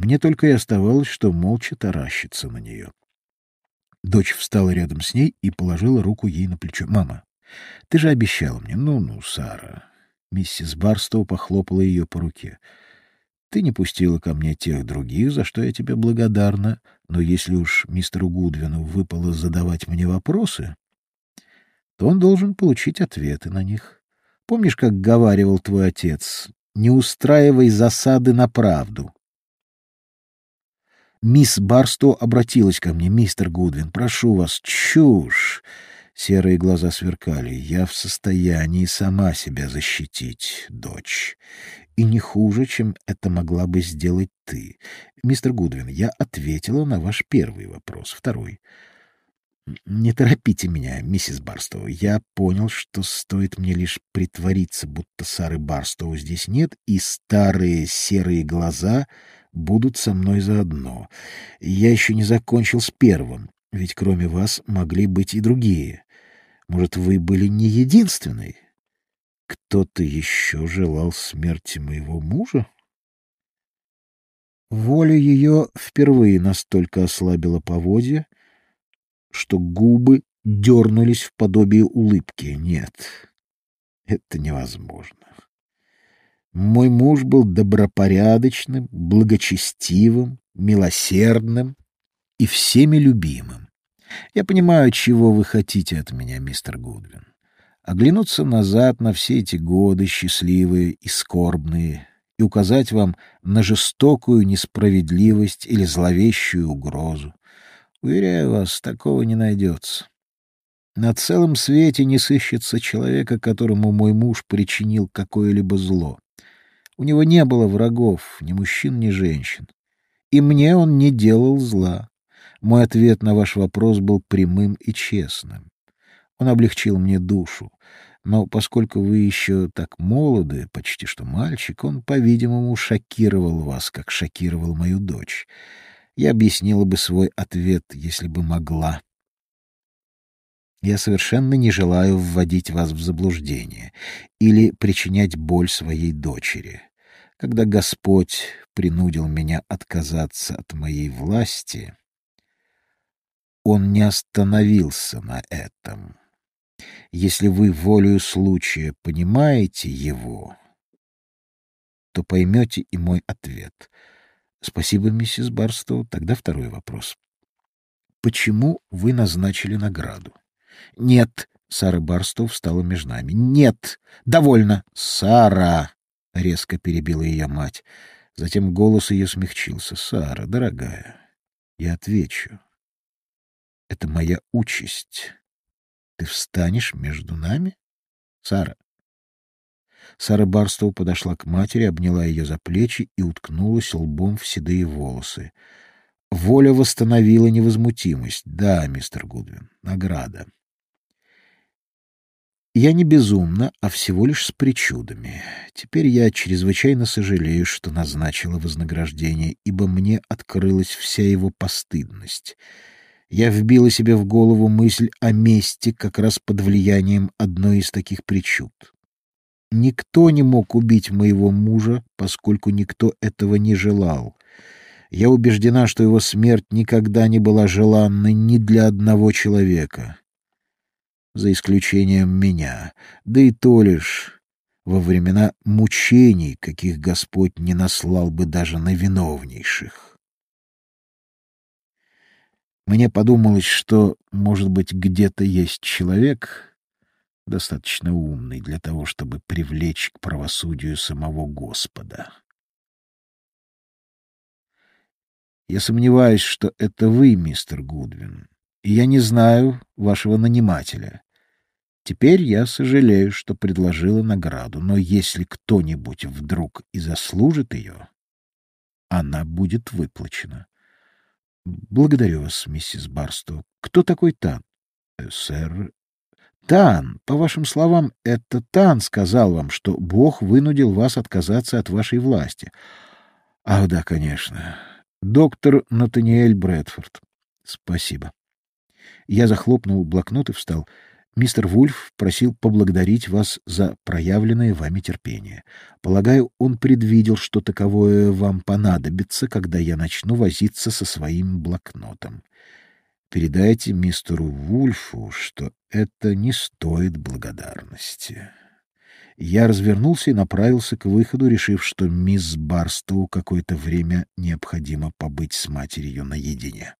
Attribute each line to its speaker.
Speaker 1: Мне только и оставалось, что молча таращиться на нее. Дочь встала рядом с ней и положила руку ей на плечо. «Мама, ты же обещала мне...» «Ну-ну, Сара...» Миссис Барстоу похлопала ее по руке. «Ты не пустила ко мне тех других, за что я тебе благодарна, но если уж мистеру Гудвину выпало задавать мне вопросы, то он должен получить ответы на них. Помнишь, как говаривал твой отец, не устраивай засады на правду. Мисс Барсто обратилась ко мне. «Мистер Гудвин, прошу вас, чушь!» Серые глаза сверкали. «Я в состоянии сама себя защитить, дочь. И не хуже, чем это могла бы сделать ты. Мистер Гудвин, я ответила на ваш первый вопрос. Второй. Не торопите меня, миссис Барстоу. Я понял, что стоит мне лишь притвориться, будто Сары Барстоу здесь нет, и старые серые глаза будут со мной заодно. Я еще не закончил с первым, ведь кроме вас могли быть и другие. Может, вы были не единственной? Кто-то еще желал смерти моего мужа? Воля ее впервые настолько ослабила поводья, что губы дернулись в подобие улыбки. Нет, это невозможно. Мой муж был добропорядочным, благочестивым, милосердным и всеми любимым. Я понимаю, чего вы хотите от меня, мистер Гудвин. Оглянуться назад на все эти годы, счастливые и скорбные, и указать вам на жестокую несправедливость или зловещую угрозу. Уверяю вас, такого не найдется. На целом свете не сыщется человека, которому мой муж причинил какое-либо зло. У него не было врагов, ни мужчин, ни женщин. И мне он не делал зла. Мой ответ на ваш вопрос был прямым и честным. Он облегчил мне душу. Но поскольку вы еще так молоды, почти что мальчик, он, по-видимому, шокировал вас, как шокировал мою дочь я объяснила бы свой ответ, если бы могла. Я совершенно не желаю вводить вас в заблуждение или причинять боль своей дочери. Когда Господь принудил меня отказаться от моей власти, Он не остановился на этом. Если вы волею случая понимаете его, то поймете и мой ответ — Спасибо, миссис Барстоу. Тогда второй вопрос. Почему вы назначили награду? Нет. Сара Барстоу встала между нами. Нет. Довольно. Сара! Резко перебила ее мать. Затем голос ее смягчился. Сара, дорогая, я отвечу. Это моя участь. Ты встанешь между нами? Сара, Сара Барстоу подошла к матери, обняла ее за плечи и уткнулась лбом в седые волосы. Воля восстановила невозмутимость. Да, мистер Гудвин, награда. Я не безумна, а всего лишь с причудами. Теперь я чрезвычайно сожалею, что назначила вознаграждение, ибо мне открылась вся его постыдность. Я вбила себе в голову мысль о мести как раз под влиянием одной из таких причуд. Никто не мог убить моего мужа, поскольку никто этого не желал. Я убеждена, что его смерть никогда не была желанной ни для одного человека, за исключением меня, да и то лишь во времена мучений, каких Господь не наслал бы даже на виновнейших. Мне подумалось, что, может быть, где-то есть человек, достаточно умный для того, чтобы привлечь к правосудию самого Господа. Я сомневаюсь, что это вы, мистер Гудвин, и я не знаю вашего нанимателя. Теперь я сожалею, что предложила награду, но если кто-нибудь вдруг и заслужит ее, она будет выплачена. Благодарю вас, миссис Барстоу. Кто такой Тан? Э, сэр, Тан, по вашим словам, это Тан сказал вам, что Бог вынудил вас отказаться от вашей власти. Ах, да, конечно. Доктор Натаниэль Брэдфорд. Спасибо. Я захлопнул блокнот и встал. Мистер Вульф просил поблагодарить вас за проявленное вами терпение. Полагаю, он предвидел, что таковое вам понадобится, когда я начну возиться со своим блокнотом. Передайте мистеру Вульфу, что это не стоит благодарности. Я развернулся и направился к выходу, решив, что мисс Барстоу какое-то время необходимо побыть с матерью наедине.